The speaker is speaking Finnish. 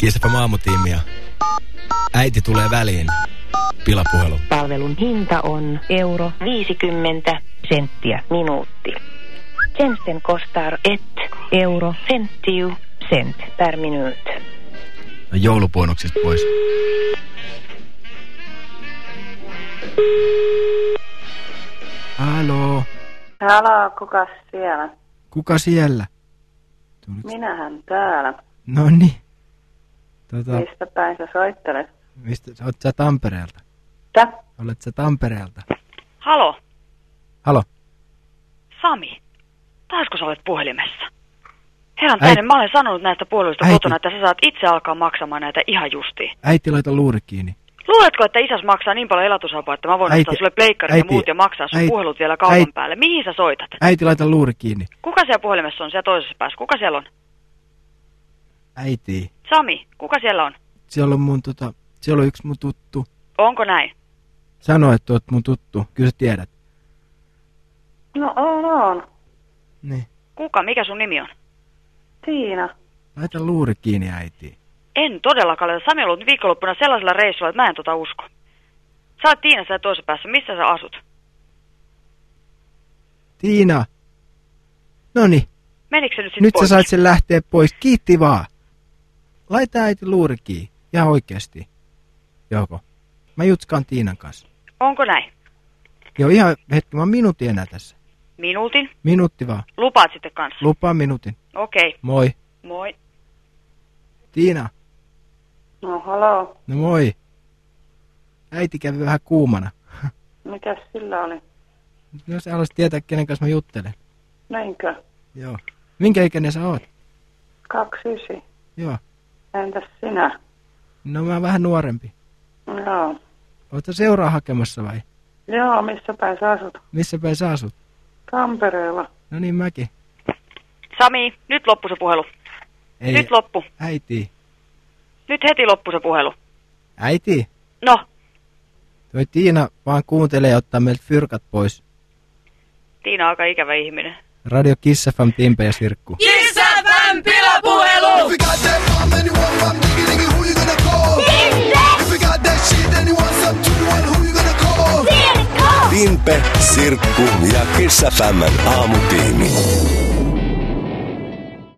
Kiisapä maamutiimiä. Äiti tulee väliin. Pilapuhelu. Palvelun hinta on euro 50 senttiä minuutti. Tjänsten kostar ett euro 50 cent per minut. No joulupuonoksista pois. Halo, Halo, kuka siellä? kuka siellä? Tuliko- Minähän täällä. No niin. Tota, Mistä päin sä soittelet? mistä, oot sä Tampereelta? Tä? Olet sä Tampereelta? Halo, Halo, Sami. Taisko sä olet puhelimessa? Herran tähden, mä olen sanonut näistä puolueista Äiti. kotona, että sä saat itse alkaa maksamaan näitä ihan justiin. äiti laita luuri kiinni. Luuletko, että isäs maksaa niin paljon elatusapua, että mä voin Äiti- ostaa sulle pleikkarit ja muut ja maksaa sun äiti- puhelut vielä kaupan äiti- päälle? Mihin sä soitat? Äiti laita luuri kiinni. Kuka siellä puhelimessa on siellä toisessa päässä? Kuka siellä on? Äiti, Sami, kuka siellä on? siellä on mun tota, siellä on yksi mun tuttu. Onko näin? Sano, että oot mun tuttu. Kyllä sä tiedät. No on, on. Niin. Kuka? Mikä sun nimi on? Tiina. Laita luuri kiinni äiti. En todellakaan ole. Sami on ollut viikonloppuna sellaisella reissulla, että mä en tota usko. Sä oot Tiina siellä toisessa päässä. Missä sä asut? Tiina. Noni, Menikö se nyt sitten nyt pois? sä sait sen lähteä pois. Kiitti vaan. Laita äiti luuri kiinni. Ja oikeesti. Joko? Mä jutskaan Tiinan kanssa. Onko näin? Joo, ihan hetki, mä oon minuutin enää tässä. Minuutin? Minuutti vaan. Lupaat sitten kanssa. Lupaa minuutin. Okei, Moi. moi. Tiina. No halo. No moi. Äiti kävi vähän kuumana. Mikäs sillä oli? No sä haluaisit tietää, kenen kanssa mä juttelen. Näinkö? Joo. Minkä ikäinen sä oot? Kaksi ysi. Joo. Entäs sinä? No mä oon vähän nuorempi. Joo. Oot sä seuraa hakemassa vai? Joo, missä päin sä asut? Missä päin sä asut? Tampereella. No niin mäkin. Sami, nyt loppu se puhelu. Ei, Nyt loppu. äiti. Nyt heti loppu se puhelu. Äiti. No, Toi Tiina vaan kuuntelee ja ottaa meiltä fyrkat pois. Tiina on aika ikävä ihminen. Radio Kiss FM, Timpe ja Sirkku. If Sirkku ja Kiss FMn aamutiimi.